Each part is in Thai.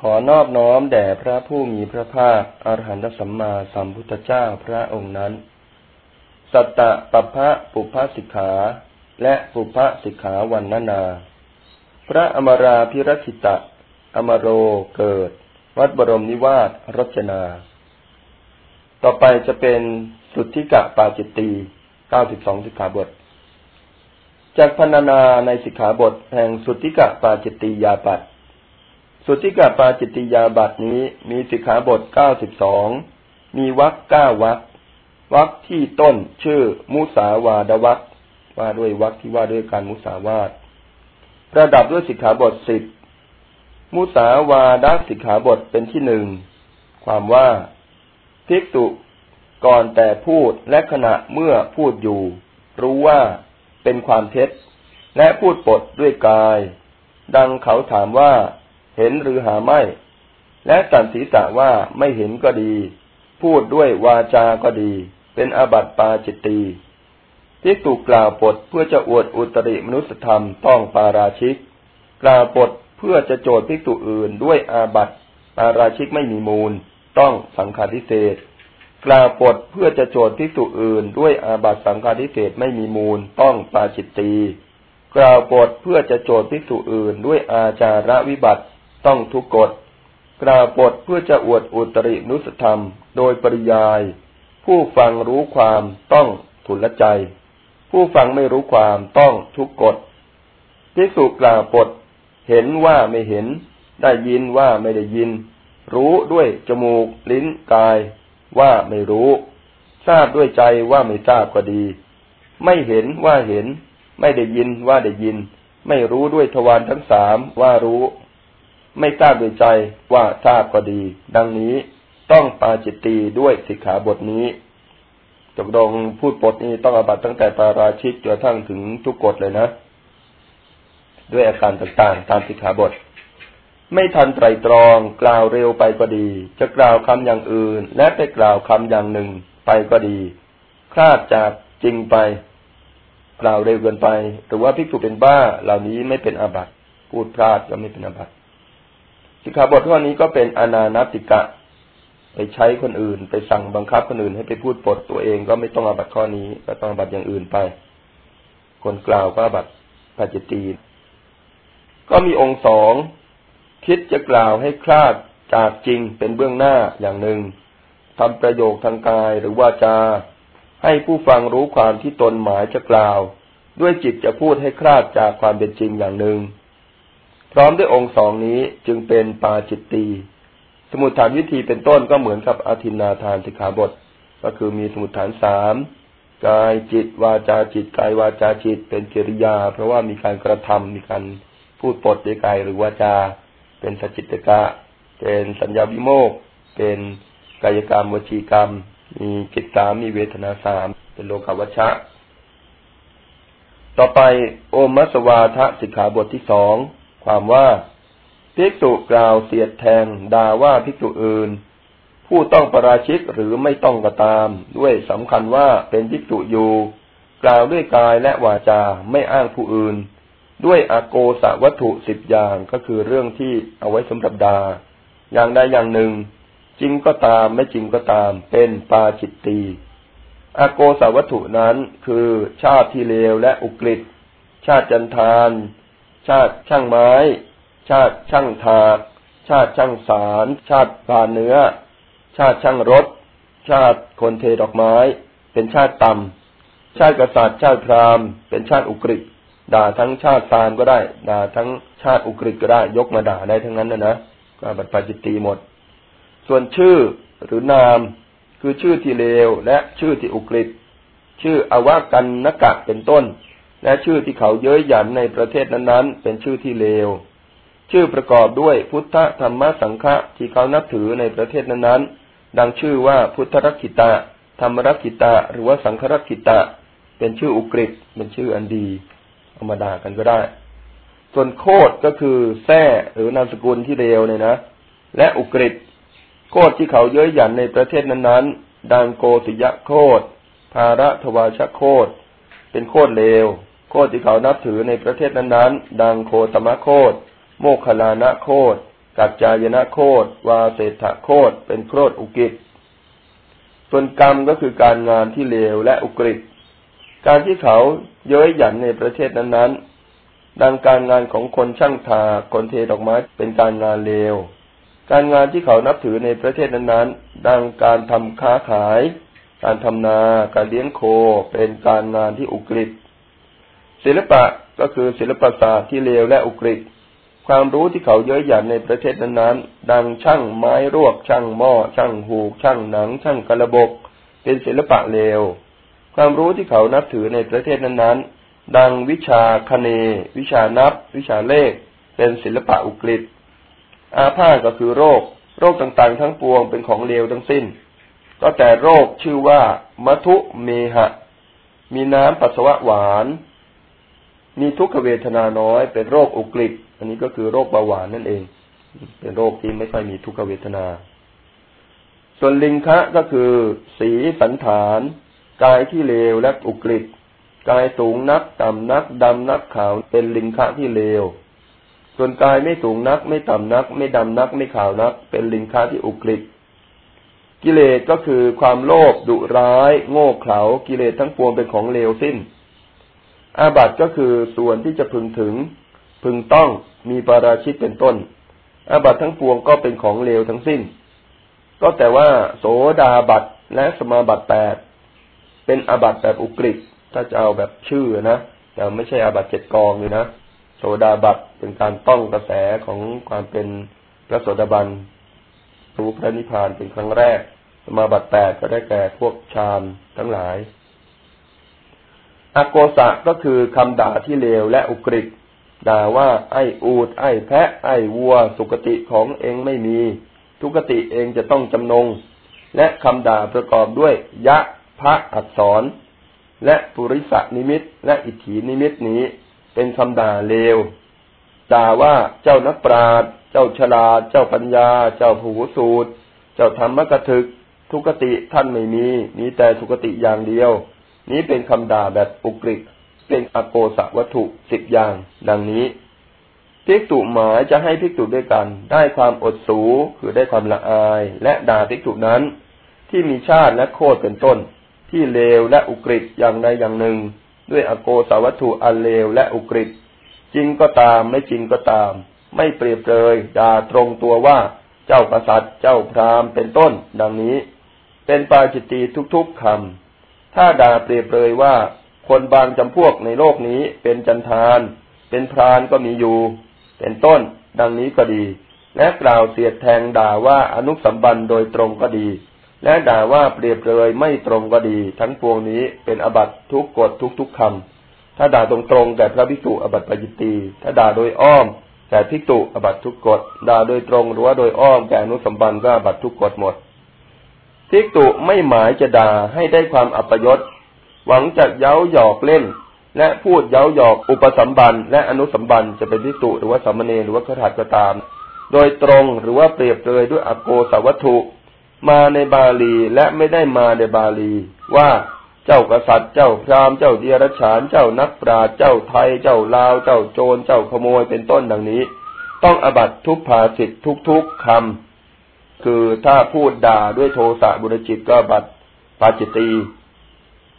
ขอนอบน้อมแด่พระผู้มีพระภาคอรหันตสัมมาสัมพุทธเจ้าพระองค์นั้น สัตตะปพะปุพพสิกขา และปุพพสิกขาวันนานา พระอมราพิรคิตะ อมโรเกิด วัดบรมนิวาสรจนา ต่อไปจะเป็นสุทธิกะปาจิตตีเก้าสิบสองสิกขาบท จากพันนาในสิกขาบทแห่งสุทธิกะปาจิตตียาปัต สุทธิกาปาจิตติยาบัตนี้มีสิกขาบทเก้าสิบสองมีวักเก้าวักวักที่ต้นชื่อมุสาวาดวักว่าด้วยวักที่ว่าด้วยการมุสาวาดประดับด้วยสิกขาบทสิบมุสาวาดสิกขาบทเป็นที่หนึ่งความว่าภิกษุก่อนแต่พูดและขณะเมื่อพูดอยู่ รู้ว่าเป็นความเท็จ และพูดปดด้วยกาย ดังเขาถามว่า เห็นหรือหาไม่ และสันศีษะว่าไม่เห็นก็ดี พูดด้วยวาจาก็ดี เป็นอาบัติปาจิตตีที่ถูกกล่าวปดเพื่อจะอวดอุตริมนุสธรรมต้องปาราชิก กล่าวปดเพื่อจะโจทย์พิกตุอื่นด้วยอาบัติปาราชิกไม่มีมูล ต้องสังฆาทิเศษกล่าวปดเพื่อจะโจทย์พิกตุอื่น ด้วยอาบัติสังฆาทิเศษไม่มีมูล ต้องปาจิตตีกล่าวปดเพื่อจะโจทย์พิกตุอื่น ด้วยอาจาระวิบัติ ต้องทุกกฎกล่าวบทเพื่อจะอวดอุตรินุสธรรม โดยปริยาย ผู้ฟังรู้ความต้องทุนละใจ ผู้ฟังไม่รู้ความต้องทุกกฎพิสุกล่าวบทเห็นว่าไม่เห็น ได้ยินว่าไม่ได้ยิน รู้ด้วยจมูก ลิ้นกาย ว่าไม่รู้ ทราบด้วยใจว่าไม่ทราบก็ดี ไม่เห็นว่าเห็น ไม่ได้ยินว่าได้ยิน ไม่รู้ด้วยทวารทั้งสามว่ารู้ ไม่ทราบโดยใจว่าทราบก็ดี ดังนี้ต้องปาจิตตีด้วยสิกขาบทนี้จกดงพูดบทนี้ต้องอบัตตั้งแต่ปาราชิกจนทั้งถึงทุกกฎเลยนะ ด้วยอาการต่างๆ ตามสิกขาบท ไม่ทันไตรตรองกล่าวเร็วไปก็ดี จะกล่าวคำอย่างอื่น และไปกล่าวคำอย่างหนึ่งไปก็ดี คลาดจากจริงไปกล่าวเร็วเกินไป หรือว่าพิกษุเป็นบ้าเหล่านี้ไม่เป็นอาบัตพูดพลาดก็ไม่เป็นอาบัติ สิกขาบทข้อนี้ก็เป็นอนานติกะ ไปใช้คนอื่น ไปสั่งบังคับคนอื่นให้ไปพูดปดตัวเองก็ไม่ต้องอาบัตข้อนี้ก็ต้องอาบัตอย่างอื่นไป คนกล่าวก็อาบัตปัจจิตีก็มีองค์สองคิดจะกล่าวให้คลาดจากจริงเป็นเบื้องหน้าอย่างหนึ่งทำประโยคทางกายหรือว่าจา ให้ผู้ฟังรู้ความที่ตนหมายจะกล่าว ด้วยจิตจะพูดให้คลาดจากความเป็นจริงอย่างหนึ่ง พร้อมด้วยองค์สองนี้จึงเป็นปาจิตตี สมุทฐานวิธีเป็นต้นก็เหมือนกับอาทินาทานสิกขาบท ก็คือมีสมุทฐานสามกายจิตวาจาจิตกายวาจาจิตเป็นกิริยา เพราะว่ามีการกระทำมีการพูดปดด้วยกายหรือวาจา เป็นสจิตกะ เป็นสัญญาวิโมกเป็นกายกรรมวจีกรรม มีจิตสามมีเวทนาสามเป็นโลกาวัชชะ ต่อไปโอมัสวาทะสิกขาบทที่สอง ความว่าภิกษุกล่าวเสียดแทงด่าว่าภิกษุอื่น ผู้ต้องประราชิกหรือไม่ต้องก็ตาม ด้วยสำคัญว่าเป็นภิกษุอยู่ กล่าวด้วยกายและวาจาไม่อ้างผู้อื่น ด้วยอโกสวัตถุสิบอย่างก็คือเรื่องที่เอาไว้สำหรับดาอย่างใดอย่างหนึ่ง จริงก็ตามไม่จริงก็ตาม เป็นปาจิตตีอโกสาวัตถุนั้นคือชาติที่เลวและอุกฤษชาติจันทาน ชาติช่างไม้ ชาติช่างถาชาติช่างสาร ชาติปลาเนื้อ ชาติช่างรถ ชาติคนเทดอกไม้ เป็นชาติต่ำชาติกษัตริย์ชาติพราหมณ์เป็นชาติอุกฤษด่าทั้งชาติตาลก็ได้ ด่าทั้งชาติอุกฤษก็ได้ ยกมาด่าได้ทั้งนั้นนะนะก็บัตรปาจิตตีหมด ส่วนชื่อหรือนามคือชื่อที่เลวและชื่อที่อุกฤษชื่ออวกันนกะเป็นต้น และชื่อที่เขาเย้ยหยันในประเทศนั้นๆ เป็นชื่อที่เลว ชื่อประกอบด้วยพุทธธรรมสังฆะที่เขานับถือในประเทศนั้นๆ ดังชื่อว่าพุทธรักขิตะ ธรรมรักขิตะ หรือว่าสังฆรักขิตะ เป็นชื่ออุกฤษเป็นชื่ออันดีธรรมดากันก็ได้ ส่วนโคดก็คือแท้หรือนามสกุลที่เลวเนี่ยนะ และอุกฤษโคดที่เขาเย้ยหยันในประเทศนั้นๆ ดังโกติยะโคดภาระทวาชโคดเป็นโคดเลว ตที่เขานับถือในประเทศนั้นๆ ดังโคตมะโคต โมคลานะโคต กัจจายนะโคดวาเศษฐโคดเป็นโคดอุกิจ ส่วนกรรมก็คือการงานที่เลวและอุกฤษการที่เขาเย้ยหยันในประเทศนั้นๆ ดังการงานของคนช่างทา คนเทดอกไม้เป็นการงานเลว การงานที่เขานับถือในประเทศนั้นๆ ดังการทำค้าขาย การทำนา การเลี้ยงโค เป็นการงานที่อุกฤษ ศิลปะก็คือศิลปศาสตร์ที่เลวและอุกฤษความรู้ที่เขาเย้ยหยันในประเทศนั้นๆ ดังช่างไม้รวกช่างหม้อช่างหูก ช่างหนัง ช่างกระบก เป็นศิลปะเลว ความรู้ที่เขานับถือในประเทศนั้นๆ ดังวิชาคเน วิชานับ วิชาเลข เป็นศิลปะอุกฤษอาพาธก็คือโรค โรคต่างๆ ทั้งปวงเป็นของเลวทั้งสิ้น ก็แต่โรคชื่อว่ามัทุเมหะ มีน้ำปัสสาวะหวาน มีทุกขเวทนาน้อย เป็นโรคอุกฤษอันนี้ก็คือโรคเบาหวานนั่นเอง เป็นโรคที่ไม่ค่อยมีทุกขเวทนา ส่วนลิงคะก็คือ สีสันฐาน กายที่เลวและอุกฤษกายสูงนัก ต่ำนักดำนักขาวเป็นลิงคะที่เลว ส่วนกายไม่สูงนัก ไม่ต่ำนัก ไม่ดำนัก ไม่ขาวนัก เป็นลิงคะที่อุกฤษกิเลสก็คือความโลภดุร้าย โง่เขลากิเลสทั้งปวงเป็นของเลวสิ้น อาบัติก็คือส่วนที่จะพึงถึง พึงต้องมีปาราชิตเป็นต้น อาบัตทั้งปวงก็เป็นของเลวทั้งสิ้น ก็แต่ว่า โสดาบัตและสมาบัตแปดเป็นอาบัตแบบอุกฤษถ้าจะเอาแบบชื่อนะแต่ไม่ใช่อาบัตเจ็ดกองเลยนะโสดาบัตเป็นการต้องกระแสของความเป็นพระโสดาบันรู้พระนิพพานเป็นครั้งแรก สมาบัตแปดก็ได้แก่พวกฌานทั้งหลาย อโกสะก็คือคำด่าที่เลวและอุกฤษด่าว่าไอ้อูด ไอ้แพะ ไอ้วัว สุกติของเองไม่มี ทุกติเองจะต้องจำนง และคำด่าประกอบด้วย ยะ พระอักษร และปุริสนิมิต และอิทธินิมิตนี้ เป็นคำด่าเลว ด่าว่าเจ้านักปราชญ์เจ้าฉลาด เจ้าปัญญา เจ้าผูสูตร เจ้าธรรมกถึก ทุกติท่านไม่มี มีแต่ทุกติอย่างเดียว นี้เป็นคำด่าแบบอุกฤษเป็นอโกสวัตถุสิบอย่าง ดังนี้ภิกษุหมายจะให้ภิกษุด้วยกัน ได้ความอดสูคือได้ความละอาย และด่าภิกษุนั้น ที่มีชาติและโคตรเป็นต้น ที่เลวและอุกฤษอย่างใดอย่างหนึ่ง ด้วยอโกสวัตถุอันเลวและอุกฤษจริงก็ตามไม่จริงก็ตาม ไม่เปรียบเลยด่าตรงตัวว่าเจ้ากษัตริย์ เจ้าพราหมณ์เป็นต้น ดังนี้ เป็นปาจิตตีทุกๆคำ ถ้าด่าเปรียบเลยว่า คนบางจำพวกในโลกนี้เป็นจันทาน เป็นพรานก็มีอยู่ เป็นต้น ดังนี้ก็ดี และกล่าวเสียดแทงด่าว่าอนุสัมบันโดยตรงก็ดี และด่าว่าเปรียบเลยไม่ตรงก็ดี ทั้งปวงนี้เป็นอบัตทุกกฎทุกทุกคำถ้าด่าตรงตรงแก่พระภิกษุอบัตปยิตีถ้าด่าโดยอ้อมแก่ภิกษุอบัตทุกกฎด่าโดยตรงหรือว่าโดยอ้อมแก่อนุสัมบันก็อบัตทุกกฎหมด ภิกษุไม่หมายจะด่าให้ได้ความอัปยศ หวังจะเย้าหยอกเล่น และพูดเย้าหยอกอุปสัมบันและอนุสัมบันจะเป็นพิสุหรือว่าสามเณรหรือว่าขถัดก็ตาม โดยตรงหรือว่าเปรียบเลยด้วยอโกสวัตถุ มาในบาลีและไม่ได้มาในบาลี ว่าเจ้ากษัตริย์เจ้าพราหมณ์เจ้าเดียรฉานเจ้านักปราชญ์เจ้าไทยเจ้าลาว เจ้าโจรเจ้าขโมยเป็นต้นดังนี้ ต้องอบัตทุกภาสิททุกทุกคำ คือถ้าพูดด่าด้วยโทสะบุรจิตก็บัตปาจิตตี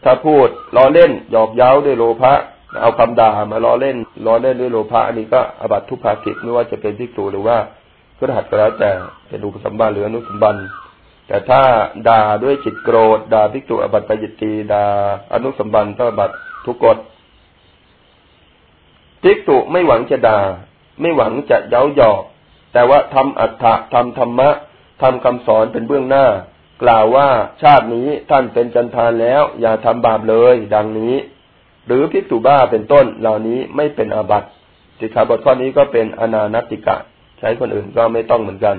ถ้าพูดล้อเล่นหยอกเย้าด้วยโลภะเอาคำด่ามาล้อเล่นล้อเล่นด้วยโลภะอันนี้ก็อบัตทุกภากิจไม่ว่าจะเป็นพิกษุหรือว่าพระหัตก็แล้วแต่เป็นอุปสมบันหรืออนุสมบันแต่ถ้าด่าด้วยจิตโกรธด่าพิกษุอบัตปยิตีด่าอนุสมบันก็อบัตทุกกฎพิกษุไม่หวังจะด่า ไม่หวังจะเย้าหยอก แต่ว่าทำอัฏฐะทำธรรมะ ทำคำสอนเป็นเบื้องหน้า กล่าวว่าชาตินี้ท่านเป็นจันทานแล้ว อย่าทำบาปเลย ดังนี้ หรือพิกษุบ้าเป็นต้นเหล่านี้ไม่เป็นอาบัติสิกขาบทข้อนี้ก็เป็นอนานติกะ ใช้คนอื่นก็ไม่ต้องเหมือนกัน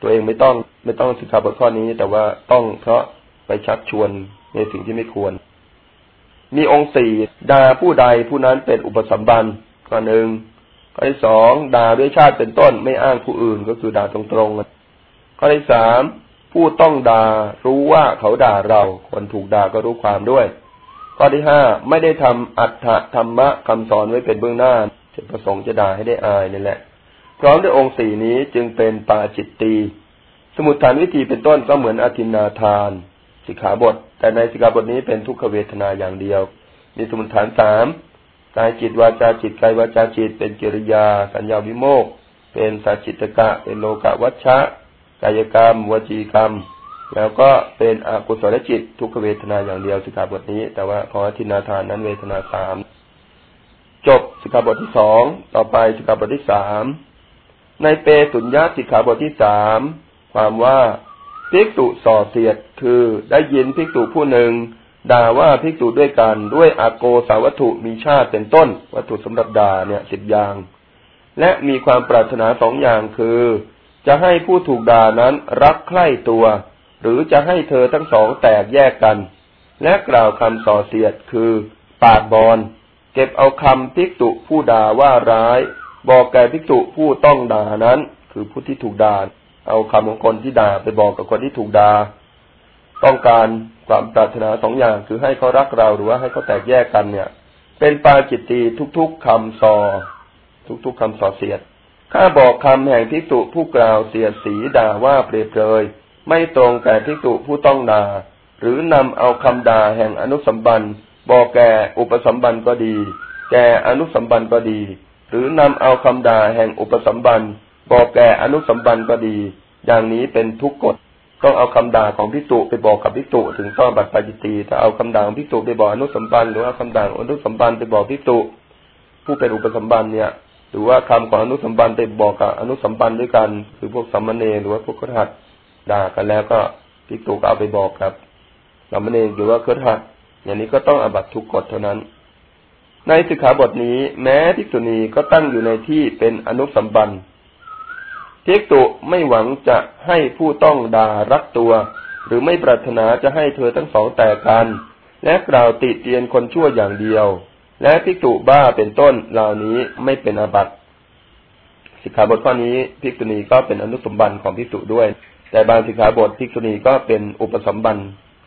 ตัวเองไม่ต้องไม่ต้องสิกขาบทข้อนี้ แต่ว่าต้องเพราะไปชักชวนในสิ่งที่ไม่ควร มีองค์สี่ด่าผู้ใดผู้นั้นเป็นอุปสัมบันข้อหนึ่งข้อที่สองด่าด้วยชาติเป็นต้นไม่อ้างผู้อื่นก็คือด่าตรงๆ ข้อที่สามผู้ต้องด่ารู้ว่าเขาด่าเรา คนถูกด่าก็รู้ความด้วย ข้อที่ห้าไม่ได้ทำอัตถธรรมะคำสอนไว้เป็นเบื้องหน้าจะประสงค์จะด่าให้ได้อายนี่แหละ พร้อมด้วยองค์สี่นี้จึงเป็นปาจิตตีสมุทฐานวิธีเป็นต้นก็เหมือนอธินาทาน สิกขาบท แต่ในสิกขาบทนี้เป็นทุกขเวทนาอย่างเดียว มีสมุทฐานสามกายจิตวาจาจิตกายวาจาจิต เป็นกิริยา สัญญาวิโมกเป็นสัจจิตกะ เป็นโลกะวัชชะ กายกรรม วจีกรรม แล้วก็เป็นอกุศลจิตทุกขเวทนาอย่างเดียวสิกขาบทนี้ แต่ว่าของอธินาทานนั้นเวทนาสามจบสิกขาบทที่สองต่อไปสิกขาบทที่สามในเปสุญญาสิกขาบทที่สามความว่าภิกษุส่อเสียดคือได้ยินภิกษุผู้หนึ่งด่าว่าภิกษุด้วยกันด้วยอาโกสาวัตถุมีชาติเป็นต้น วัตถุสำหรับด่าเนี่ยสิบอย่าง และมีความปรารถนาสองอย่างคือ จะให้ผู้ถูกด่านั้นรักใคร่ตัว หรือจะให้เธอทั้งสองแตกแยกกัน และกล่าวคำส่อเสียดคือ ปาดบอลเก็บเอาคำภิกษุผู้ด่าว่าร้าย บอกแก่ภิกษุผู้ต้องด่านั้น คือผู้ที่ถูกด่าเอาคำของคนที่ด่าไปบอกกับคนที่ถูกด่าต้องการความปรารถนาสองอย่างคือให้เขารักเราหรือว่าให้เขาแตกแยกกันเนี่ย เป็นปาจิตตีทุกๆคำซอทุกๆคำส่อเสียด ข้าบอกคำแห่งพิสุผู้กล่าวเสียสีด่าว่าเปรียบเลยไม่ตรงแก่พิสุผู้ต้องด่า หรือนำเอาคำด่าแห่งอนุสัมบันบอกแก่อุปสัมบันก็ดี แก่อนุสัมบันก็ดี หรือนำเอาคำด่าแห่งอุปสัมบันบอกแก่อนุสัมบันก็ดี อย่างนี้เป็นทุกกฎต้องเอาคำด่าของพิจุไปบอกกับพิจุถึงต้องบัตรปาจิตีถ้าเอาคำด่าของพิจุไปบอกอนุสัมบันหรือว่าคำด่าอนุสัมบันไปบอกพิจุผู้เป็นอุปสัมบันเนี่ย รือว่าคำของอนุสัมบันไปบอกกับอนุสัมบันด้วยกัน คือพวกสัมมเนหรือว่าพวกครหัดด่ากันแล้วก็พิจุก็เอาไปบอกครับสัมมเนหรือว่าครหัดอย่างนี้ก็ต้องอบัตทุกกฎเท่านั้น ในสิกขาบทนี้แม้พิจุนีก็ตั้งอยู่ในที่เป็นอนุสัมบันเทกตุไม่หวังจะให้ผู้ต้องด่ารักตัว หรือไม่ปรารถนาจะให้เธอทั้งสองแตกกันและกล่าวติเตียนคนชั่วอย่างเดียว และพิกตุบ้าเป็นต้นเหล่านี้ไม่เป็นอาบัติสิกขาบทข้อนี้พิกตุนีก็เป็นอนุสมบันของพิกตุด้วย แต่บางสิกขาบทพิกตุนีก็เป็นอุปสมบัน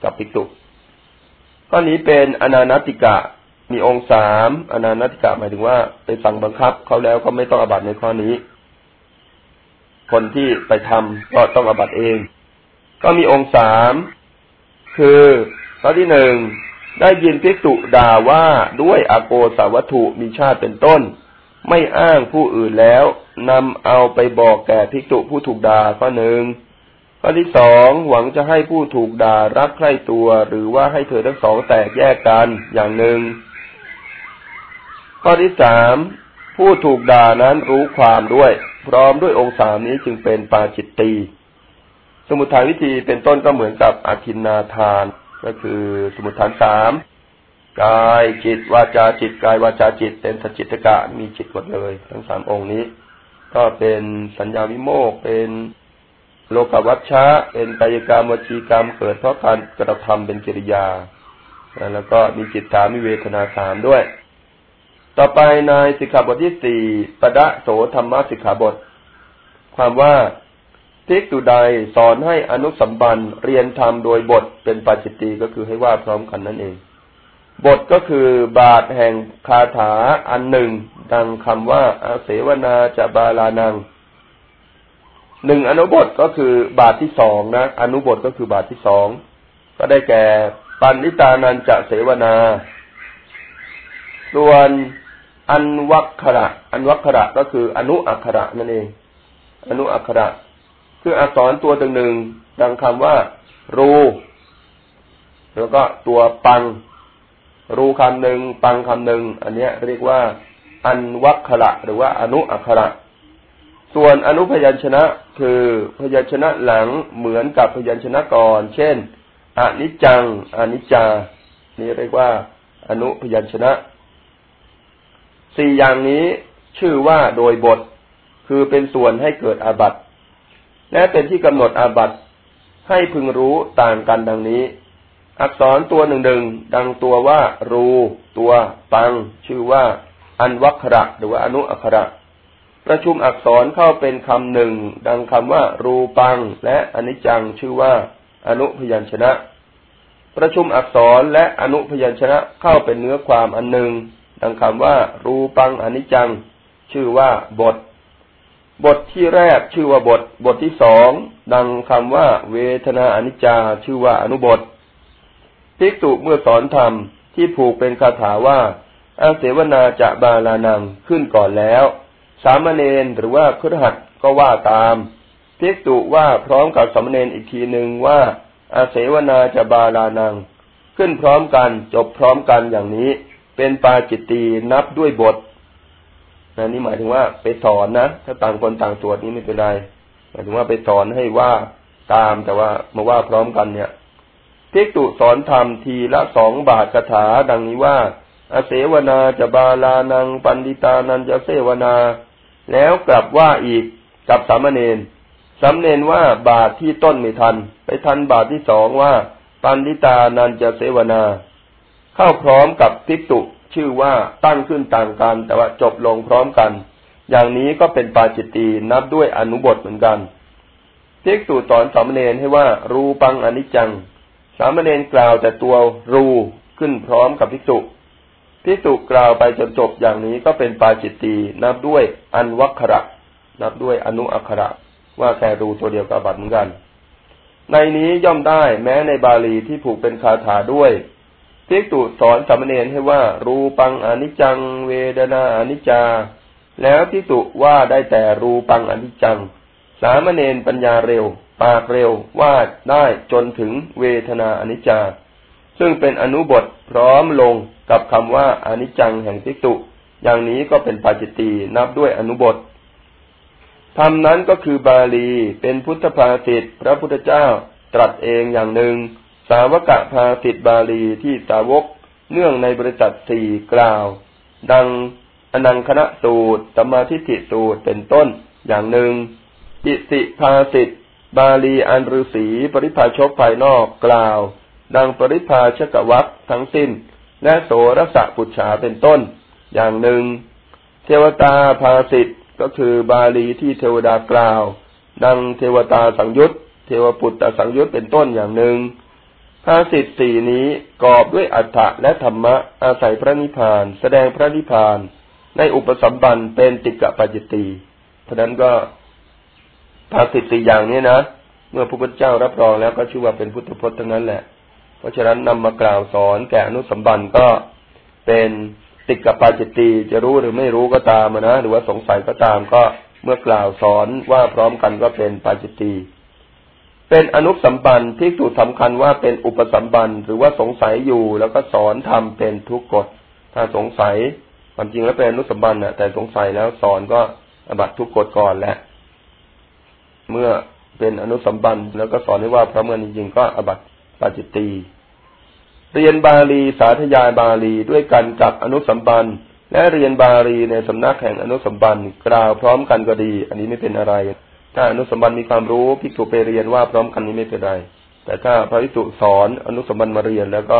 กับพิกตุข้อนี้เป็นอนานติกะมีองค์สามอนานติกะหมายถึงว่าไปสั่งบังคับเขาแล้วก็ไม่ต้องอาบัติในข้อนี้ คนที่ไปทำก็ต้องอาบัติเอง ก็มีองค์สามคือข้อที่หนึ่ง ได้ยินภิกษุด่าว่าด้วยอโกสาวัตถุมีชาติเป็นต้น ไม่อ้างผู้อื่นแล้วนำเอาไปบอกแก่ภิกษุผู้ถูกด่าข้อหนึ่งข้อที่สองหวังจะให้ผู้ถูกด่ารักใคร่ตัว หรือว่าให้เธอทั้งสองแตกแยกกันอย่างหนึ่ง ข้อที่สามผู้ถูกด่านั้นรู้ความด้วย พร้อมด้วยองค์สามนี้จึงเป็นปาจิตตี สมุทฐานวิธีเป็นต้นก็เหมือนกับอาคินนาทาน ก็คือสมุทฐานสามกายจิตวาจาจิตกายวาจาจิต เป็นสจิตกะมีจิตหมดเลย ทั้งสามองค์นี้ ก็เป็นสัญญาวิโมกเป็นโลกวัชชะ เป็นกายกรรมวจีกรรมเกิดเพราะการกระทำเป็นกิริยา แล้วก็มีจิตสามมีเวทนาสามด้วย ต่อไปในสิกขาบทที่สี่ปะดะโสธรรมสิกขาบท ความว่า ทิกตุใดสอนให้อนุสัมบันเรียนธรรมโดยบทเป็นปัจจิตีก็คือให้ว่าพร้อมกันนั่นเอง บทก็คือบาทแห่งคาถาอันหนึ่ง ดังคำว่าอาเสวนาจะบาลานังหนึ่งอนุบทก็คือบาทที่สองนะ อนุบทก็คือบาทที่สองก็ได้แก่ปันนิตานันจะเสวนา ส่วนอันวัคระ อันวัคระก็คืออนุอัคระนั่นเอง อนุอัคระ คืออักษรตัวตึงหนึ่งดังคำว่า รู แล้วก็ตัวปัง รูคำหนึ่งปังคำหนึ่งอันนี้เรียกว่า อันวัคระหรือว่าอนุอัคระส่วนอนุพยัญชนะคือพยัญชนะหลังเหมือนกับพยัญชนะก่อน เช่นอนิจจังอนิจจา นี่เรียกว่า อนุพยัญชนะ สี่อย่างนี้ชื่อว่าโดยบท คือเป็นส่วนให้เกิดอาบัติ และเป็นที่กำหนดอาบัติให้พึงรู้ต่างกันดังนี้ อักษรตัวหนึ่งหนึ่งดังตัวว่า รู ตัวปัง ชื่อว่า อันวัคระหรือว่าอนุอัคระ ประชุมอักษรเข้าเป็นคำหนึ่งดังคำว่า รูปัง และอนิจจังชื่อว่า อนุพยัญชนะ ประชุมอักษรและอนุพยัญชนะเข้าเป็นเนื้อความอันหนึ่งดังคำว่า รูปังอนิจจัง ชื่อว่าบท บทที่แรกชื่อว่าบท บทที่สองดังคำว่า เวทนาอนิจจา ชื่อว่าอนุบทภิกษุเมื่อสอนธรรมที่ผูกเป็นคาถาว่าอาเสวนาจะบาลานังขึ้นก่อนแล้ว สามเณรหรือว่าครหัดก็ว่าตามภิกษุว่าพร้อมกับสามเณรอีกทีหนึ่งว่าอาเสวนาจะบาลานัง ขึ้นพร้อมกันจบพร้อมกันอย่างนี้ เป็นปาจิตตีนับด้วยบท นะนี่หมายถึงว่าไปสอนนะถ้าต่างคนต่างสวดนี้ไม่เป็นไรหมายถึงว่าไปสอนให้ว่าตามแต่ว่ามาว่าพร้อมกันเนี่ยภิกษุสอนธรรมทีละสองบาทคาถาดังนี้ว่าอาเสวนาจะบาลานังปันดิตานันจะเสวนา แล้วกลับว่าอีกกับสามเณรสำเนนว่าบาทที่ต้นไม่ทัน ไปทันบาทที่สองว่า ปันดิตานันจะเสวนา เข้าพร้อมกับภิกษุ ชื่อว่าตั้งขึ้นต่างกัน แต่ว่าจบลงพร้อมกัน อย่างนี้ก็เป็นปาจิตตีนับด้วยอนุบทเหมือนกันภิกษุสอนสามเณรให้ว่ารูปังอนิจจัง สามเณรกล่าวแต่ตัวรูขึ้นพร้อมกับภิกษุภิกษุกล่าวไปจนจบอย่างนี้ก็เป็นปาจิตตีนับด้วยอันวัคระนับด้วยอนุอัคระ ว่าแค่รูตัวเดียวกับบัตรเหมือนกัน ในนี้ย่อมได้แม้ในบาลีที่ผูกเป็นคาถาด้วย ภิกษุสอนสามเณรให้ว่า รูปังอนิจจัง เวดนาอนิจจา แล้วภิกษุว่าได้แต่รูปังอนิจจัง สามเณรปัญญาเร็ว ปากเร็วว่าได้จนถึงเวทนาอนิจจา ซึ่งเป็นอนุบทพร้อมลงกับคำว่าอนิจจังแห่งภิกษุอย่างนี้ก็เป็นปาจิตตีนับด้วยอนุบทธรรมนั้นก็คือบาลีเป็นพุทธภาษิตพระพุทธเจ้าตรัสเองอย่างหนึ่ง สาวกะภาสิทบาลีที่สาวกเนื่องในบริษัทสี่กล่าว ดังอนังคณะสูตรสมาธิิสูตรเป็นต้นอย่างหนึ่งอิสิภาสิทบาลีอันฤษีปริภาชกภายนอกกล่าว ดังปริภาชกวัตทั้งสิ้น และโสรสะปุจฉาเป็นต้น อย่างหนึ่ง เทวตาภาสิทธก็คือบาลีที่เทวดากล่าว ดังเทวตาสังยุตเทวปุตตสังยุตเป็นต้นอย่างหนึ่ง ภาสิทธิ์สี่นี้กอบด้วยอัฏฐะและธรรมะอาศัยพระนิพพาน แสดงพระนิพพาน ในอุปสัมบันเป็นติกะปัจจิตีเพราะนั้นก็ภาสิทธิ์สี่อย่างนี้นะเมื่อพระพุทธเจ้ารับรองแล้วก็ชื่อว่าเป็นพุทธพจน์ทั้งนั้นแหละ เพราะฉะนั้นนำมากล่าวสอนแก่อนุสัมบันก็เป็นติกะปัจจิตีจะรู้หรือไม่รู้ก็ตามนะหรือว่าสงสัยก็ตามก็เมื่อกล่าวสอนว่าพร้อมกันก็เป็นปัจจิตี เป็นอนุสัมบันที่ถูกสำคัญว่าเป็นอุปสัมบันหรือว่าสงสัยอยู่แล้วก็สอนทำเป็นทุกกฎ ถ้าสงสัยความจริงแล้วเป็นอนุสัมบันนะแต่สงสัยแล้วสอนก็อบัตทุกกฎก่อนแหละ เมื่อเป็นอนุสัมบันแล้วก็สอนให้ว่าพระเมื่อจริงก็อบัตปาจิตตีเรียนบาลีสาธยายบาลีด้วยกันกับอนุสัมบันและเรียนบาลีในสำนักแห่งอนุสัมบันกล่าวพร้อมกันก็ดี อันนี้ไม่เป็นอะไร ถ้าอนุสมบัติมีความรู้พิจุไปเรียนว่าพร้อมกันนี้ไม่เป็นไร แต่ถ้าพระพิจุสอนอนุสมบัติมาเรียน แล้วก็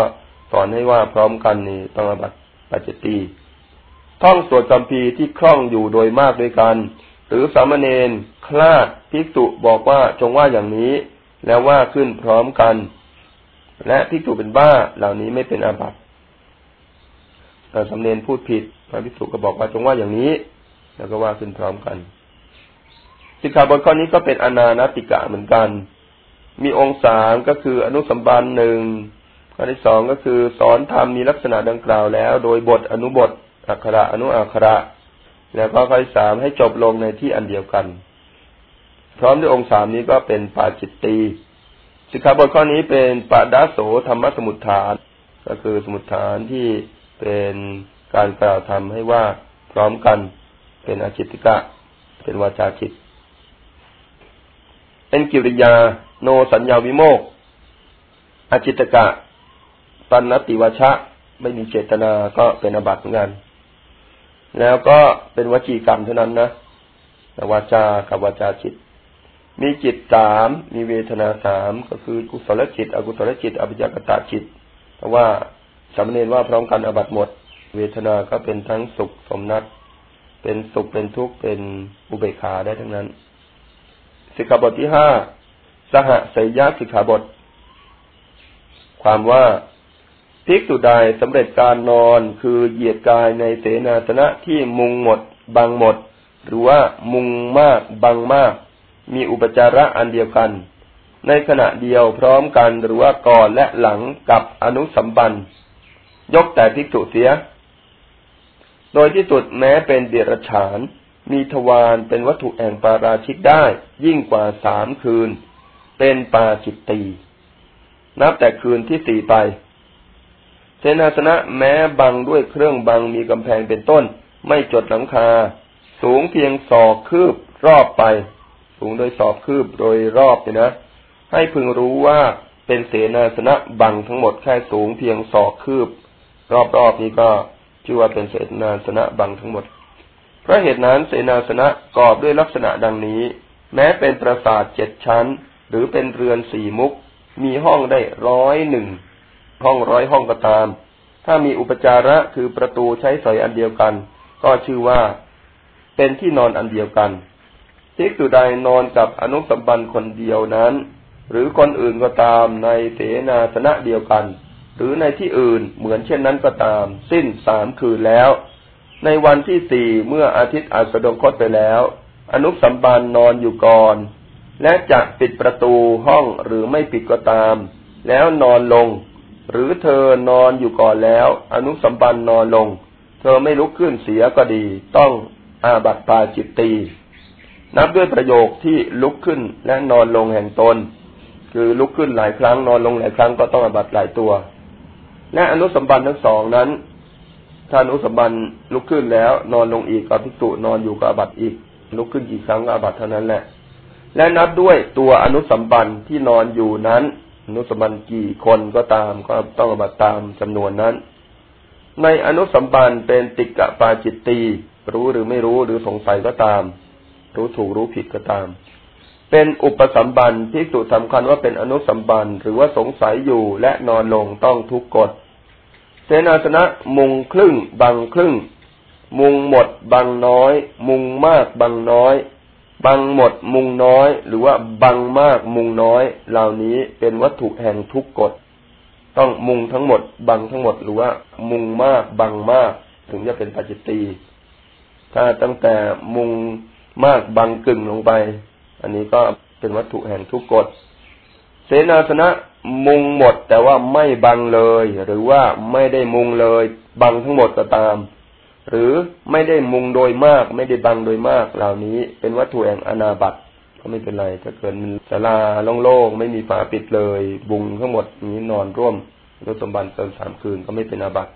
สอนให้ว่าพร้อมกันนี่ต้องอบัตปัจจตีท่องสวดจำพีที่คล่องอยู่โดยมากด้วยกัน หรือสามเณรคลาดพิจุบอกว่าจงว่าอย่างนี้ แล้วว่าขึ้นพร้อมกัน และพิจุเป็นบ้าเหล่านี้ไม่เป็นอาบัติแต่สามเณรพูดผิดพระพิจุก็บอกว่าจงว่าอย่างนี้ แล้วก็ว่าขึ้นพร้อมกัน สิกขาบทข้อนี้ก็เป็นอนานติกะเหมือนกัน มีองค์สามก็คืออนุสัมบันหนึ่งข้อที่สองก็คือสอนธรรมมีลักษณะดังกล่าวแล้ว โดยบทอนุบท อักขระอนุอักขระ แล้วก็ข้อที่สามให้จบลงในที่อันเดียวกัน พร้อมด้วยองค์สามนี้ก็เป็นปาจิตตีสิกขาบทข้อนี้เป็นปาดาโสธรรมสมุทฐาน ก็คือสมุทฐานที่เป็นการกล่าวทำให้ว่าพร้อมกัน เป็นอาจิติกะ เป็นวาจาจิต เป็นกิริยา โนสัญญาวิโมกอจิตกะปันนติวชะ ไม่มีเจตนาก็เป็นอบัติเหมือนกัน แล้วก็เป็นวจีกรรมเท่านั้นนะวาจากับวาจาจิต มีจิตสามมีเวทนาสามก็คือกุศลจิต อกุศลจิตอภิญากตาจิตแต่ว่าสามเณรว่าพร้อมกันอบัตหมด เวทนาก็เป็นทั้งสุขสมนัตเป็นสุขเป็นทุกข์เป็นอุเบกขาได้ทั้งนั้น สิกขาบทที่ห้าสหสยสิกขาบท ความว่าภิกษุใดสำเร็จการนอนคือเหยียดกายในเสนาสนะที่มุงหมดบางหมด หรือว่ามุงมาก บังมาก มีอุปจาระอันเดียวกัน ในขณะเดียวพร้อมกันหรือว่าก่อนและหลังกับอนุสัมบันยกแต่ภิกษุเสีย โดยที่สุดแม้เป็นเดียรฉาน มีทวารเป็นวัตถุแห่งปาราชิกได้ ยิ่งกว่าสามคืน เป็นปาจิตตีนับแต่คืนที่สี่ไป เสนาสนะแม้บังด้วยเครื่องบังมีกำแพงเป็นต้น ไม่จดหลังคา สูงเพียงศอกคืบรอบไป สูงโดยศอกคืบโดยรอบเนี่ยนะ ให้พึงรู้ว่าเป็นเสนาสนะบังทั้งหมดแค่สูงเพียงศอกคืบ รอบๆนี้ก็ชื่อว่าเป็นเสนาสนะบังทั้งหมด ราะเหตุนั้นเสนาสนะกรอบด้วยลักษณะดังนี้ แม้เป็นปราสาทเจ็ดชั้น หรือเป็นเรือนสี่มุก มีห้องได้ร้อยหนึ่งห้องร้อยห้องก็ตาม ถ้ามีอุปจาระคือประตูใช้สอยอันเดียวกัน ก็ชื่อว่าเป็นที่นอนอันเดียวกันทิกตุใดนอนกับอนุสัมบันคนเดียวนั้น หรือคนอื่นก็ตามในเสนาสนะเดียวกัน หรือในที่อื่นเหมือนเช่นนั้นก็ตาม สิ้นสามคืนแล้ว ในวันที่สี่เมื่ออาทิตย์อัสดงคตไปแล้ว อนุสัมบันนอนอยู่ก่อน และจะปิดประตูห้องหรือไม่ปิดก็ตาม แล้วนอนลง หรือเธอนอนอยู่ก่อนแล้ว อนุสัมบันนอนลง เธอไม่ลุกขึ้นเสียก็ดี ต้องอาบัติปาจิตตีนับด้วยประโยคที่ลุกขึ้นและนอนลงแห่งตน คือลุกขึ้นหลายครั้งนอนลงหลายครั้งก็ต้องอาบัติหลายตัว และอนุสัมบันทั้งสองนั้น ถ้าอนุสัมบันลุกขึ้นแล้ว นอนลงอีกกับพิจุนอนอยู่กับอบัตอีก ลุกขึ้นกี่ครั้งก็อบัตเท่านั้นแหละ และนับด้วยตัวอนุสัมบันที่นอนอยู่นั้นอนุสัมบันกี่คนก็ตามก็ต้องอบัตตามจำนวนนั้น ในอนุสัมบันเป็นติกะปาจิตตีรู้หรือไม่รู้หรือสงสัยก็ตาม รู้ถูกรู้ผิดก็ตาม เป็นอุปสัมบันที่สุสำคัญว่าเป็นอนุสัมบันหรือว่าสงสัยอยู่และนอนลงต้องทุกกฎ เสนาสนะมุงครึ่งบังครึ่ง มุงหมดบังน้อย มุงมากบังน้อย บังหมดมุงน้อย หรือว่าบังมากมุงน้อย เหล่านี้เป็นวัตถุแห่งทุกกฎ ต้องมุงทั้งหมด บังทั้งหมดหรือว่า มุงมากบังมาก ถึงจะเป็นปัจจิตีถ้าตั้งแต่มุงมากบังกึ่งลงไป อันนี้ก็เป็นวัตถุแห่งทุกกฎ เสนาสนะ มุงหมดแต่ว่าไม่บังเลย หรือว่าไม่ได้มุงเลย บังทั้งหมดก็ตาม หรือไม่ได้มุงโดยมาก ไม่ได้บังโดยมาก เหล่านี้เป็นวัตถุแห่งอนาบัตก็ไม่เป็นไรถ้าเกิดมันศาลาโล่งๆไม่มีฝาปิดเลย บุงทั้งหมดนี้นอนร่วมรสมบัติเกินสามคืนก็ไม่เป็นอาบัติ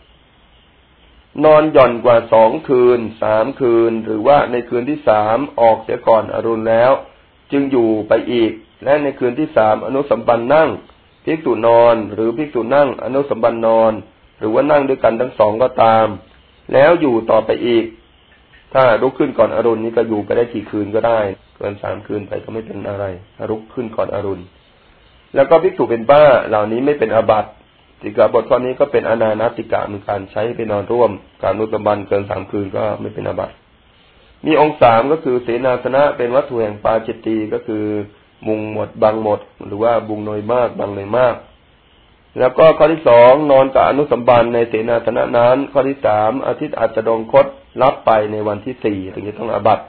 นอนหย่อนกว่าสองคืนสามคืน หรือว่าในคืนที่สามออกเสียก่อนอรุณแล้ว จึงอยู่ไปอีก และในคืนที่สามอนุสัมปันนั่ง ภิกษุนอน หรือภิกษุนั่งอนุสัมปันนอน หรือว่านั่งด้วยกันทั้งสองก็ตาม แล้วอยู่ต่อไปอีก ถ้าลุกขึ้นก่อนอรุณนี้ก็อยู่ไปได้กี่คืนก็ได้ เกินสามคืนไปก็ไม่เป็นอะไรลุกขึ้นก่อนอรุณ แล้วก็ภิกษุเป็นบ้าเหล่านี้ไม่เป็นอาบัติสิกขาบทข้อนี้ก็เป็นอนานาติกะเหมือนการใช้ไปนอนร่วม การนุตบันเกินสามคืนก็ไม่เป็นอาบัติมีองค์สามก็คือเสนาสนะเป็นวัตถุแห่งปาจิตตีก็คือ มุงหมดบังหมด หรือว่าบุงน้อยมากบังน้อยมาก แล้วก็ข้อที่สองนอนกับอนุสัมบันในเสนาสนะนั้น ข้อที่สามอาทิตย์อาจจะดองคดรับไปในวันที่สี่ถึงจะต้องอบัต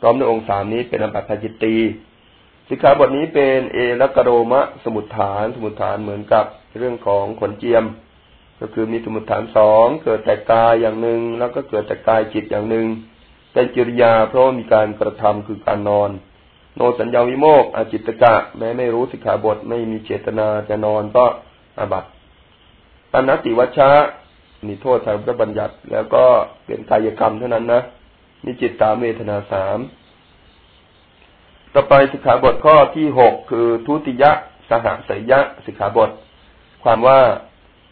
พร้อมด้วยองค์สามนี้เป็นอบัตปาจิตตีสิกขาบทนี้เป็นเอละกโรมะสมุทฐาน สมุทฐานเหมือนกับเรื่องของขนเจียม ก็คือมีสมุทฐานสองเกิดแต่กายอย่างหนึ่งแล้วก็เกิดแต่กายจิตอย่างหนึ่งเป็นกิริยาเพราะมีการกระทำคือการนอน โนสัญญาวิโมกอจิตกะ แม้ไม่รู้สิกขาบทไม่มีเจตนาจะนอนก็อาบัตปนติวัชชะมีโทษทางพระบัญญัติ แล้วก็เป็นกายกรรมเท่านั้นนะมีจิตตามเวทนาสามต่อไปสิกขาบทข้อที่หกคือทุติยะสหสยะสิกขาบท ความว่า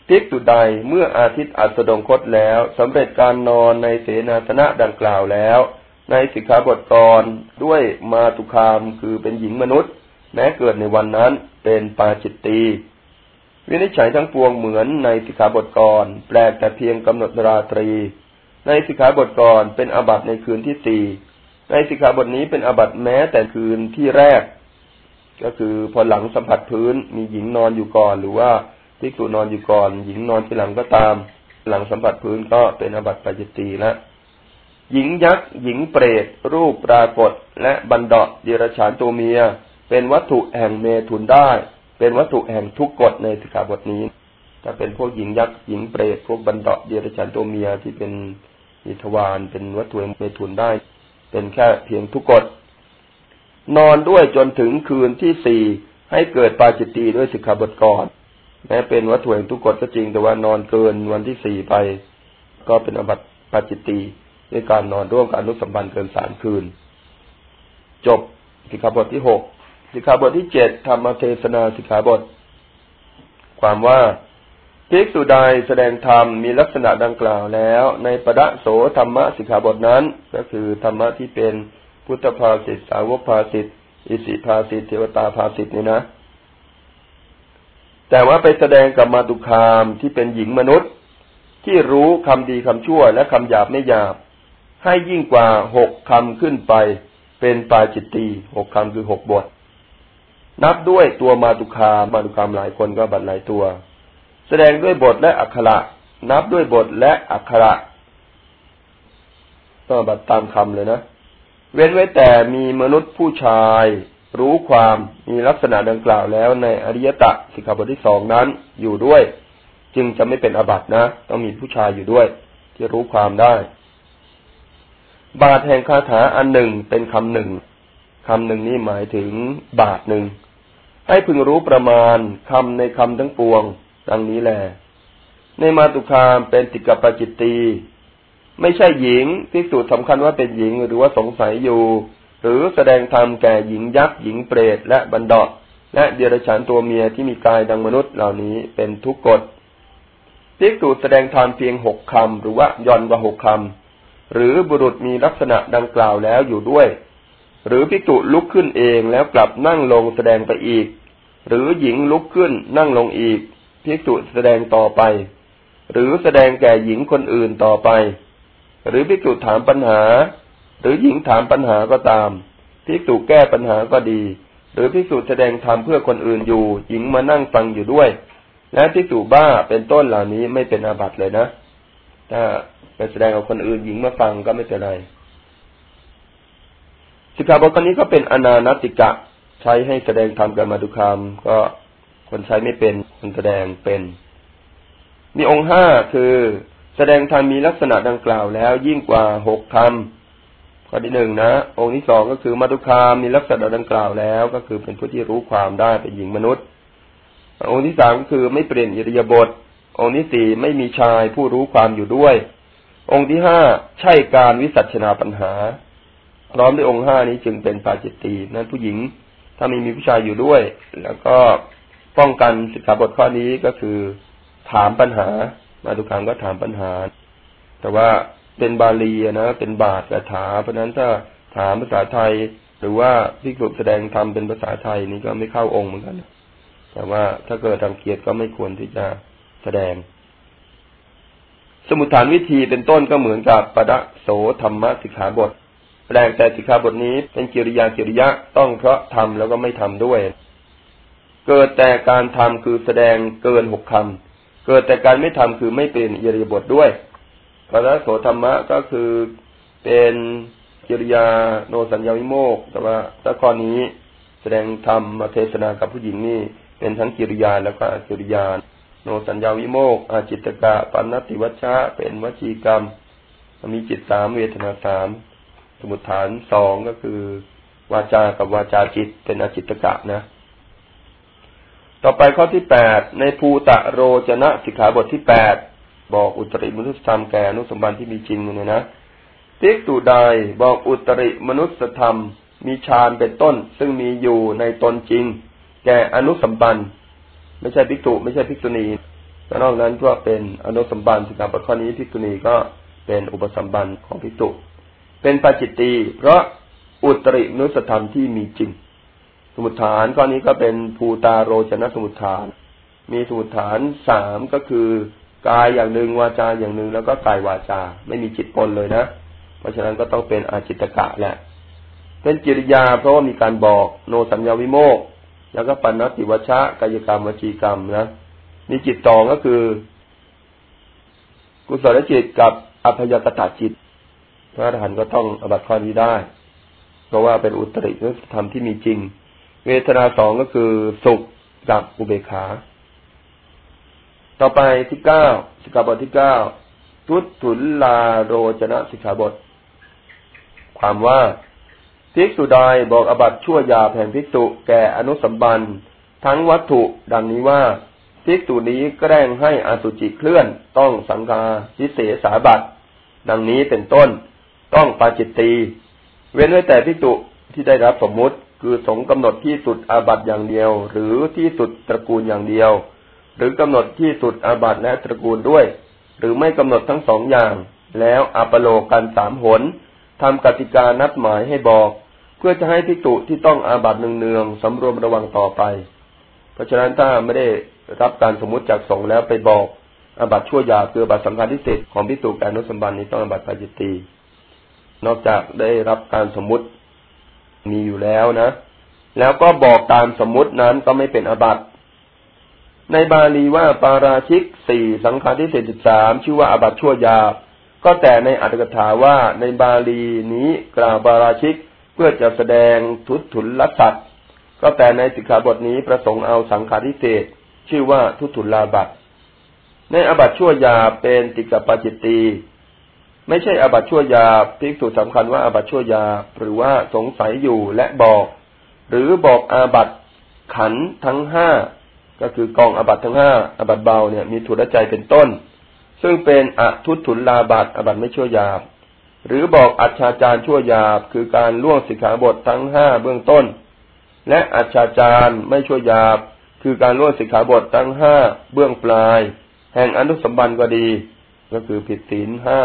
ภิกษุใดเมื่ออาทิตย์อัสดงคตแล้วสำเร็จการนอนในเสนาสนะดังกล่าวแล้ว ในสิกขาบทกรด้วยมาตุคามคือเป็นหญิงมนุษย์ แม้เกิดในวันนั้นเป็นปาจิตตีวินิจฉัยทั้งปวงเหมือนในสิกขาบทกรแปลกแต่เพียงกำหนดราตรี ในสิกขาบทกรเป็นอบัตในคืนที่สี่ในสิกขาบทนี้เป็นอบัตแม้แต่คืนที่แรก ก็คือพอหลังสัมผัสพื้นมีหญิงนอนอยู่ก่อน หรือว่าภิกษุนอนอยู่ก่อน หญิงนอนทีหลังก็ตาม หลังสัมผัสพื้นก็เป็นอบัติปาจิตีละ หญิงยักษ์ หญิงเปรต รูปปรากฏ และบันดาเดรฉานตัวเมีย เป็นวัตถุแห่งเมถุนได้ เป็นวัตถุแห่งทุกกฎในสิกขาบทนี้ถ้าเป็นพวกหญิงยักษ์ หญิงเปรต พวกบันดาเดรฉานตัวเมียที่เป็นอิทวารเป็นวัตถุแห่งเมถุนได้ เป็นแค่เพียงทุกกฎนอนด้วยจนถึงคืนที่สี่ให้เกิดปาจิตตีด้วยสิกขาบทก่อนแม้เป็นวัตถุแห่งทุกกฎก็จริงแต่ว่านอนเกินวันที่สี่ไป ก็เป็นอบัติปาจิตตี ด้วยการนอนร่วมกับอนุสัมพันธ์เกินสามคืน จบสิกขาบทที่หกสิกขาบทที่เจ็ดธรรมเทศนาสิกขาบท ความว่าภิกษุใดแสดงธรรมมีลักษณะดังกล่าวแล้ว ในปะโสธรรมะสิกขาบทนั้น ก็คือธรรมะที่เป็นพุทธภาสิตสาวกภาสิตอิสิภาสิตเทวตาภาสิตนี่นะ แต่ว่าไปแสดงกับมาตุคามที่เป็นหญิงมนุษย์ ที่รู้คำดีคำชั่วและคำหยาบไม่หยาบ ให้ยิ่งกว่าหกคำขึ้นไป เป็นปาจิตตีหกคำคือหกบท นับด้วยตัวมาตุคามาตุคามหลายคนก็บัตรหลายตัว แสดงด้วยบทและอักขระ นับด้วยบทและอักขระต้องบัตรตามคำเลยนะ เว้นไว้แต่มีมนุษย์ผู้ชายรู้ความมีลักษณะดังกล่าวแล้วในอริยตะสิกขาบทที่สองนั้นอยู่ด้วย จึงจะไม่เป็นอบัตนะ ต้องมีผู้ชายอยู่ด้วย ที่รู้ความได้ บาทแห่งคาถาอันหนึ่งเป็นคำหนึ่งคำหนึ่งนี้หมายถึงบาทหนึ่ง ให้พึงรู้ประมาณคำในคำทั้งปวง ดังนี้แหละในมาตุคามเป็นติกปจิตตีไม่ใช่หญิงพิสูจน์สำคัญว่าเป็นหญิงหรือว่าสงสัยอยู่ หรือแสดงธรรมแก่หญิงยักษ์หญิงเปรตและบันดาและเดรัจฉานตัวเมียที่มีกายดังมนุษย์เหล่านี้เป็นทุกกฎพิสูจน์แสดงธรรมเพียงหกคำหรือว่าย่อนกว่าหกคำ หรือบุรุษมีลักษณะดังกล่าวแล้วอยู่ด้วย หรือพิจุลุกขึ้นเองแล้วกลับนั่งลงแสดงไปอีก หรือหญิงลุกขึ้นนั่งลงอีกพิจุแสดงต่อไป หรือแสดงแก่หญิงคนอื่นต่อไป หรือภิกษุถามปัญหา หรือหญิงถามปัญหาก็ตามภิกษุแก้ปัญหาก็ดี หรือภิกษุแสดงธรรมเพื่อคนอื่นอยู่ หญิงมานั่งฟังอยู่ด้วย และภิกษุบ้าเป็นต้นเหล่านี้ไม่เป็นอาบัติเลยนะถ้า ไปแสดงกับคนอื่นหญิงมาฟังก็ไม่เป็นไรสิกขาบทคนนี้ก็เป็นอนานติกะใช้ให้แสดงธรรมกับมาดุคามก็คนใช้ไม่เป็นคนแสดงเป็น มีองค์ห้าคือแสดงธรรมมีลักษณะดังกล่าวแล้วยิ่งกว่าหกคำข้อที่หนึ่งนะ องค์ที่สองก็คือมาตุคามมีลักษณะดังกล่าวแล้ว ก็คือเป็นผู้ที่รู้ความได้เป็นหญิงมนุษย์ องค์ที่สามก็คือไม่เปลี่ยนอิริยาบถองค์ที่สี่ไม่มีชายผู้รู้ความอยู่ด้วย องค์ที่ห้าใช่การวิสัชนาปัญหา พร้อมด้วยองค์ห้านี้จึงเป็นปาจิตตีนั้นผู้หญิงถ้าม่มีผู้ชายอยู่ด้วย แล้วก็ป้องกันสิกขาบทข้อนี้ก็คือ ถามปัญหา มาทุกครั้งก็ถามปัญหา แต่ว่าเป็นบาลีนะเป็นบาทกถาเพราะนั้นถ้าถามภาษาไทย หรือว่าพิกษุแสดงธรรมเป็นภาษาไทยนี่ก็ไม่เข้าองค์เหมือนกันแต่ว่าถ้าเกิดรังเกียจก็ไม่ควรที่จะแสดง สมุทฐานวิธีเป็นต้นก็เหมือนกับปะโสธรรมสิกขาบทแปลงแต่สิกขาบทนี้เป็นกิริยากิริยะต้องเพราะทำแล้วก็ไม่ทำด้วย เกิดแต่การทำคือแสดงเกินหกคำเกิดแต่การไม่ทำคือไม่เป็นอิริยบถด้วยปรโสธรรมะก็คือเป็นกิริยาโนสัญญาวิโมกแต่ว่าถ้าข้อนี้แสดงธรรมมาเทศนากับผู้หญิงนี่เป็นทั้งกิริยาแล้วก็กิริยา โนสัญญาวิโมกอาจิตกะปันนติวัชชะเป็นวจีกรรม มีจิตสามเวทนาสามสมุทฐานสองก็คือ วาจากับวาจาจิตเป็นอาจิตกะนะ ต่อไปข้อที่แปดในภูตะโรจนะสิกขาบทที่แปดบอกอุตริมนุษยธรรมแก่อนุสมบัติที่มีจริงเนี่ยนะภิกษุใดบอกอุตริมนุษยธรรม มีฌานเป็นต้น ซึ่งมีอยู่ในตนจริง แก่อนุสัมบัน ไม่ใช่ภิกษุไม่ใช่ภิกษุณีแล้วนอกนั้นก็เป็นอนุสัมบันสิกขาบทข้อนี้ภิกษุณีก็เป็นอุปสัมบันของภิกษุเป็นปัจจิตตีเพราะอุตริมนุษยธรรมที่มีจริง สมุทฐานข้อนี้ก็เป็นภูตาโรจนะสมุทฐาน มีสมุทฐานสามก็คือกายอย่างหนึ่งวาจาอย่างหนึ่งแล้วก็กายวาจา ไม่มีจิตปนเลยนะ เพราะฉะนั้นก็ต้องเป็นอาจิตกะแหละ เป็นกิริยาเพราะว่ามีการบอกโนสัญญาวิโมก แล้วก็ปัญติวชะกายกรรมวจีกรรมนะมีจิตสองก็คือ กุศลจิตกับอภยกตาจิต พระอรหันต์ก็ต้องอบัตข้อนี้ได้ เพราะว่าเป็นอุตริยธรรมที่มีจริง เวทนาสองก็คือสุขกับอุเบกขา ต่อไปที่เก้าสิกขาบทที่เก้าทุตถุลลาโรจนะสิกขาบท ความว่า ภิกษุใดบอกอบัตชั่วยาแผ่งภิกษุแก่อนุสัมบันทั้งวัตถุดังนี้ว่าภิกษุนี้แกล้งให้อสุจิเคลื่อนต้องสังฆาทิเสสาบัตดังนี้เป็นต้น ต้องปาจิตตีเว้นไว้แต่ภิกษุที่ได้รับสมมุติคือสงกำหนดที่สุดอาบัตอย่างเดียว หรือที่สุดตระกูลอย่างเดียว หรือกำหนดที่สุดอาบัตและตระกูลด้วย หรือไม่กำหนดทั้งสองอย่าง แล้วอัปโลกันสามหนทำกติกานัดหมายให้บอก พื่อจะให้ภิกษุที่ต้องอาบัตเนืองๆสำรวมระวังต่อไป เพราะฉะนั้นถ้าไม่ได้รับการสมมุติจากสงฆ์แล้วไปบอกอาบัตชั่วยาคืออาบัตสำคัญที่สุดของพิสูจน์การนุสมบันนี้ต้องอาบัตปาจิตตีนอกจากได้รับการสมมุติมีอยู่แล้วนะ แล้วก็บอกตามสมมุตินั้นก็ไม่เป็นอาบัตในบาลีว่าปาราชิกสี่สังขาที่เศษสิบสามชื่อว่าอาบัตชั่วยาก็แต่ในอัตถกถาว่าในบาลีนี้กล่าวปาราชิก เพื่อจะแสดงทุตถุลลัสัตก็แต่ในสิกขาบทนี้ประสงค์เอาสังขารที่เศษชื่อว่าทุตถุลาบัตในอบัตชั่วยาเป็นติกปาจิตตีไม่ใช่อบัตชั่วยาพิกษุสำคัญว่าอบัตชั่วยาหรือว่าสงสัยอยู่และบอก หรือบอกอาบัตขันทั้งห้าก็คือกองอบัตทั้งห้าอบัตเบาเนี่ยมีถุรใจเป็นต้น ซึ่งเป็นอทุตถุลาบัตอบัตไม่ชั่วยา หรือบอกอัจฉาจารชั่วยาบคือการล่วงสิกขาบททั้งห้าเบื้องต้น และอัจฉาจารไม่ชั่วยาบคือการล่วงสิกขาบททั้งห้าเบื้องปลาย แห่งอนุสัมบันก็ดี ก็คือผิดศีลห้า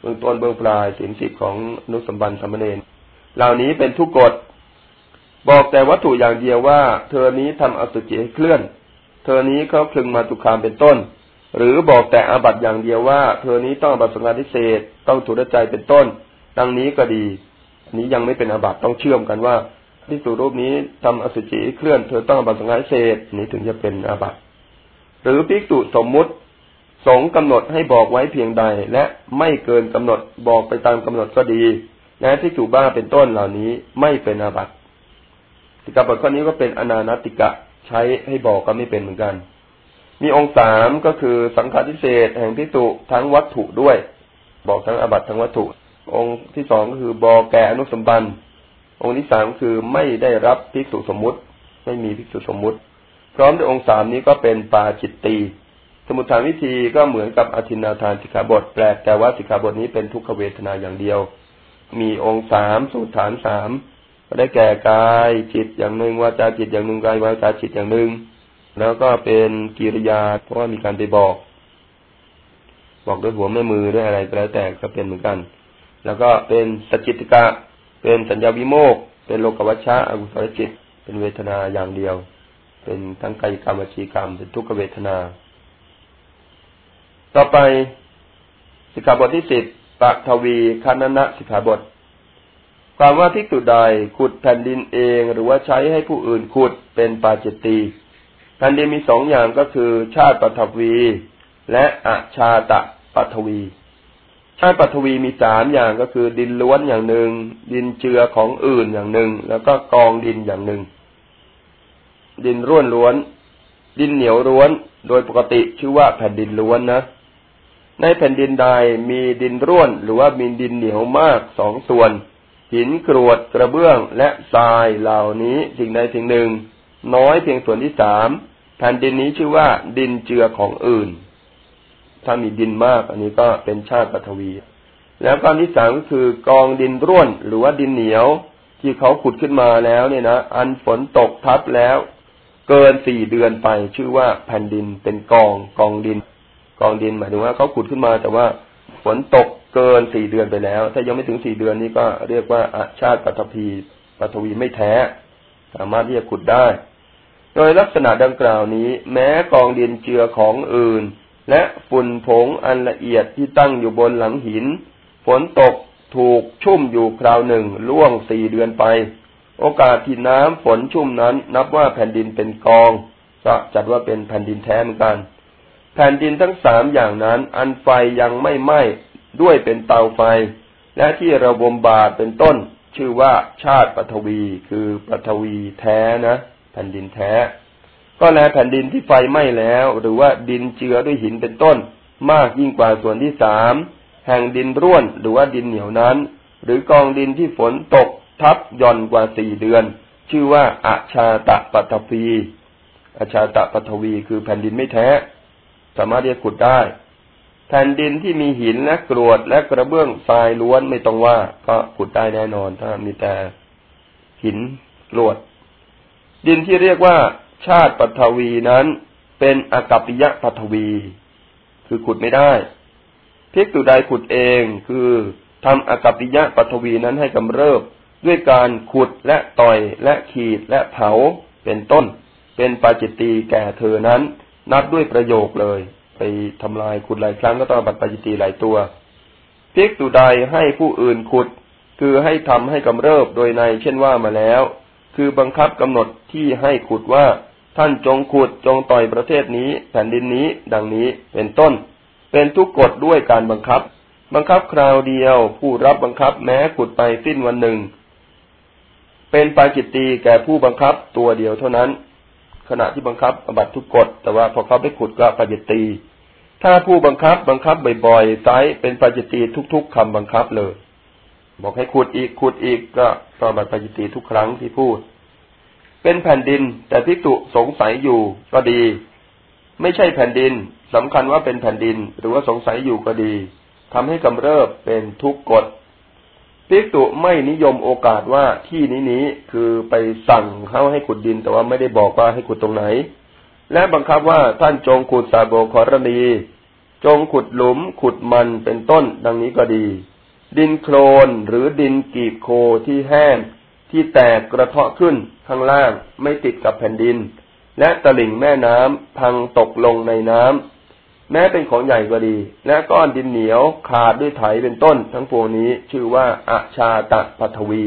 เบื้องต้นเบื้องปลายศีลสิบของอนุสัมบันสมณเณรเหล่านี้เป็นทุกกฎ บอกแต่วัตถุอย่างเดียวว่า เธอนี้ทำอสุจิให้เคลื่อน เธอนี้เขาคลึงมาตุคามเป็นต้น หรือบอกแต่อาบัตอย่างเดียวว่า เธอนี้ต้องอาบัตสงฆาทิเศษต้องถูดใจเป็นต้น ดังนี้ก็ดีนนี้ยังไม่เป็นอาบัตต้องเชื่อมกันว่าภิกษุรูปนี้ทำอสุจิเคลื่อนเธอต้องอบัตสงฆาเศษนี้ถึงจะเป็นอาบัตหรือภิกษุสมมุติสงกำหนดให้บอกไว้เพียงใด และไม่เกินกำหนดบอกไปตามกำหนดก็ดีและภิกษุบ้าเป็นต้นเหล่านี้ไม่เป็นอาบัติติกาบทข้อนี้ก็เป็นอนานติกะใช้ให้บอกก็ไม่เป็นเหมือนกัน มีองค์สามก็คือสังฆาทิเศษแห่งภิกษุทั้งวัตถุด้วย บอกทั้งอาบัตทั้งวัตถุ องค์ที่สองก็คือบอแก่อนุสมบันองค์ที่สามคือไม่ได้รับภิกษุสมมุติ ไม่มีภิกษุสมมุติ พร้อมด้วยองค์สามนี้ก็เป็นปาจิตตีสมุทฐานวิธีก็เหมือนกับอธินาทานสิกขาบทแปลกแต่ว่าสิกขาบทนี้เป็นทุกขเวทนาอย่างเดียว มีองค์สามสมุทฐานสามได้แก่กายจิตอย่างหนึ่งวาจาจิตอย่างหนึ่งกายวาจาจิตอย่างหนึ่ง แล้วก็เป็นกิริยา เพราะว่ามีการไปบอก บอกด้วยหัวแม่มือด้วยอะไรก็แล้วแต่ก็เป็นเหมือนกัน แล้วก็เป็นสจิตกะ เป็นสัญญาวิโมก เป็นโลกวัชชะอกุศลจิต เป็นเวทนาอย่างเดียว เป็นทั้งกายกรรมวจีกรรม เป็นทุกขเวทนา ต่อไปสิกขาบทที่สิบปะทวีคณนะสิกขาบท ความว่าที่ตุใดขุดแผ่นดินเอง หรือว่าใช้ให้ผู้อื่นขุดเป็นปาจิตตี แผ่นดินมีสองอย่างก็คือชาติปฐวี และอาชาตะปฐวีธาตุปฐวีมีสามอย่างก็คือ ดินล้วนอย่างหนึ่ง ดินเจือของอื่นอย่างหนึ่ง แล้วก็กองดินอย่างหนึ่ง ดินร่วนล้วน ดินเหนียวล้วน โดยปกติชื่อว่าแผ่นดินล้วนนะในแผ่นดินใดมีดินร่วน หรือว่ามีดินเหนียวมากสองส่วน หินกรวดกระเบื้องและทรายเหล่านี้สิ่งใดสิ่งหนึ่ง น้อยเพียงส่วนที่สาม แผ่นดินนี้ชื่อว่า ดินเจือของอื่น ถ้ามีดินมากอันนี้ก็เป็นชาติปฐวี แล้วก้อนที่สามก็คือกองดินร่วนหรือว่าดินเหนียวที่เขาขุดขึ้นมาแล้วเนี่ยนะอันฝนตกทับแล้ว เกินสี่เดือนไปชื่อว่าแผ่นดินเป็นกองกองดิน กองดินหมายถึงว่าเขาขุดขึ้นมาแต่ว่าฝนตกเกินสี่เดือนไปแล้ว ถ้ายังไม่ถึงสี่เดือนนี้ก็เรียกว่าอาชาติปฐพีปฐวีไม่แท้ สามารถที่จะขุดได้ โดยลักษณะดังกล่าวนี้ แม้กองดินเจือของอื่น และฝุ่นผงอันละเอียดที่ตั้งอยู่บนหลังหิน ฝนตกถูกชุ่มอยู่คราวหนึ่งล่วงสี่เดือนไป โอกาสที่น้ำฝนชุ่มนั้น นับว่าแผ่นดินเป็นกองก็จัดว่าเป็นแผ่นดินแท้เหมือนกัน แผ่นดินทั้งสามอย่างนั้น อันไฟยังไม่ไหม้ด้วยเป็นเตาไฟ และที่ระบมบาทเป็นต้น ชื่อว่าชาติปฐวีคือปฐวีแท้นะ แผ่นดินแท้ ก็แลแผ่นดินที่ไฟไหม้แล้ว หรือว่าดินเจือด้วยหินเป็นต้น มากยิ่งกว่าส่วนที่สามแห่งดินร่วนหรือว่าดินเหนียวนั้น หรือกองดินที่ฝนตกทับย่อนกว่าสี่เดือน ชื่อว่าอาชาตะปัทวีอาชาตะปัทวี คือแผ่นดินไม่แท้ สามารถเรียกขุดได้ แผ่นดินที่มีหินและกรวดและกระเบื้องทรายล้วนไม่ต้องว่า ก็ขุดได้แน่นอน ถ้ามีแต่หินกรวด ดินที่เรียกว่า ชาติปัทวีนั้น เป็นอกัปิยะปัทวี คือขุดไม่ได้ภิกษุใดขุดเองคือทำอกัปิยะปัทวีนั้นให้กำเริบด้วยการขุดและต่อยและขีดและเผาเป็นต้น เป็นปาจิตตีแก่เธอนั้น นับด้วยประโยคเลย ไปทำลายขุดหลายครั้งก็ต้องบัตรปาจิตตีหลายตัวภิกษุใดให้ผู้อื่นขุด คือให้ทำให้กำเริบโดยในเช่นว่ามาแล้ว คือบังคับกำหนดที่ให้ขุดว่าท่านจงขุดจงต่อยประเทศนี้แผ่นดินนี้ดังนี้เป็นต้น เป็นทุกกฎด้วยการบังคับ บังคับคราวเดียวผู้รับบังคับแม้ขุดไปสิ้นวันหนึ่ง เป็นปาจิตตีแก่ผู้บังคับตัวเดียวเท่านั้น ขณะที่บังคับอบัตทุกกฎแต่ว่าพอเขาไปขุดก็ปาจิตตีถ้าผู้บังคับบังคับบ่อยๆไซเป็นปาจิตตีทุก ๆคำบังคับเลย บอกให้ขุดอีกขุดอีกก็ต่อบัตปาจิตตีทุกครั้งที่พูด เป็นแผ่นดินแต่พิจุสงสัยอยู่ก็ดี ไม่ใช่แผ่นดินสำคัญว่าเป็นแผ่นดิน หรือว่าสงสัยอยู่ก็ดีทำให้กำเริบเป็นทุกกฎภิกษุไม่นิยมโอกาสว่าที่นี้นี้คือไปสั่งเขาให้ขุดดิน แต่ว่าไม่ได้บอกว่าให้ขุดตรงไหน และบังคับว่าท่านจงขุดสาโบคอรณีจงขุดหลุมขุดมันเป็นต้นดังนี้ก็ดี ดินโคลนหรือดินกีบโคที่แห้งที่แตกกระเทาะขึ้นข้างล่างไม่ติดกับแผ่นดิน และตลิ่งแม่น้ำพังตกลงในน้ำแม้เป็นของใหญ่ก็ดี และก้อนดินเหนียวขาดด้วยไถเป็นต้น ทั้งปวงนี้ชื่อว่าอาชาตะปัทวี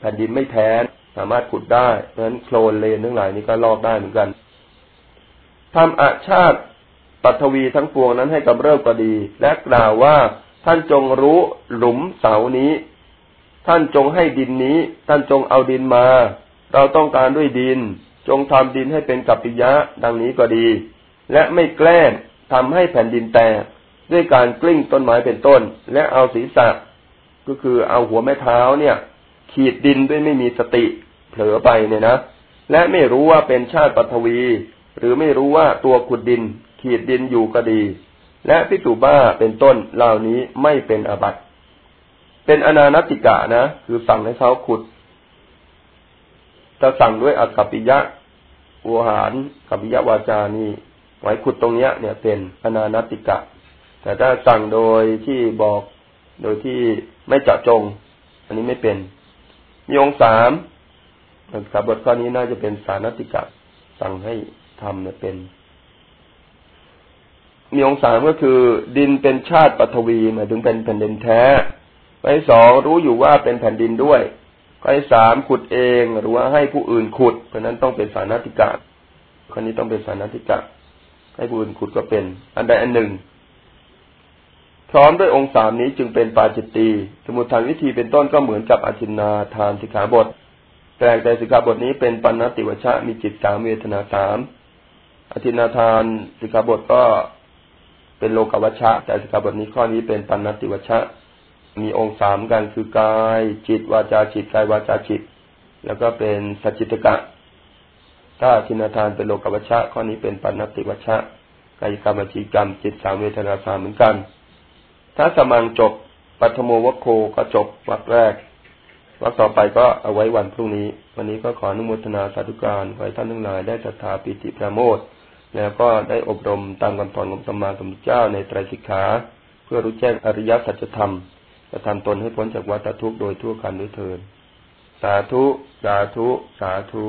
แผ่นดินไม่แท้สามารถขุดได้เพราะนั้นโคลนเลนทั้งหลายนี้ก็ลอกได้เหมือนกันทำอาชาตปัทวีทั้งปวงนั้นให้กำเริบก็ดี และกล่าวว่า ท่านจงรู้หลุมเสานี้ ท่านจงให้ดินนี้ ท่านจงเอาดินมา เราต้องการด้วยดิน จงทำดินให้เป็นกัปปิยะดังนี้ก็ดี และไม่แกล้งทำให้แผ่นดินแตก ด้วยการกลิ้งต้นไม้เป็นต้น และเอาศีรษะ ก็คือเอาหัวแม่เท้าเนี่ย ขีดดินด้วยไม่มีสติ เผลอไปเนี่ยนะและไม่รู้ว่าเป็นชาติปฐวี หรือไม่รู้ว่าตัวขุดดิน ขีดดินอยู่ก็ดี และพิจุบ้าเป็นต้นเหล่านี้ไม่เป็นอบัตเป็นอนานติกะนะ คือสั่งให้เขาขุดถ้าสั่งด้วยอัตปิยะวหารกัปิยะวาจานี่ไว้ขุดตรงเนี้ย เนี่ยเป็นอนานติกะ แต่ถ้าสั่งโดยที่บอกโดยที่ไม่เจาะจง อันนี้ไม่เป็นมีองค์สามสาบทข้อนี้น่าจะเป็นสานติกะ สั่งให้ทำเนี่ยเป็น มีองค์สามก็คือ ดินเป็นชาติปฐวีหมายถึงเป็นแผ่นดินแท้ข้อที่สองรู้อยู่ว่าเป็นแผ่นดินด้วยข้อที่สามขุดเองหรือว่าให้ผู้อื่นขุด เพราะนั้นต้องเป็นสานติกะข้อนี้ต้องเป็นสานติกะให้ผู้อื่นขุดก็เป็น อันใดอันหนึ่ง พร้อมด้วยองค์สามนี้จึงเป็นปาจิตตีสมุทฐานวิธีเป็นต้นก็เหมือนกับอจินาทานสิกขาบทแต่แต่สิกขาบทนี้เป็นปัณติวชะมีจิตสามเวทนาสามอธินาทานสิกขาบทก็ เป็นโลกวัชชะแต่สิกขาบทนี้ข้อนี้เป็นปัณติวัชชะ มีองค์สามกันคือกาย จิตวาจาจิตกายวาจาจิต แล้วก็เป็นสัจจิตกะถ้าทินาทานเป็นโลกวัชชะ ข้อนี้เป็นปัณติวัชชะกายกรรมจีกรรม จิตสามเวทนาสามเหมือนกัน ถ้าสมังจบปัทโมวโคก็จบวักแรกวักต่อไปก็เอาไว้วันพรุ่งนี้ วันนี้ก็ขออนุโมทนาสาธุการขอให้ท่านทั้งหลายได้ศรัทธาปิติประโมท แล้วก็ได้อบรมตามคำสอนของสมมาสมุทเจ้าในไตรสิกขา เพื่อรู้แจ้งอริยสัจธรรมจะทำตนให้พ้นจากวัฏทุกข์โดยทั่วกันด้วยเถิดสาธุ สาธุ สาธุ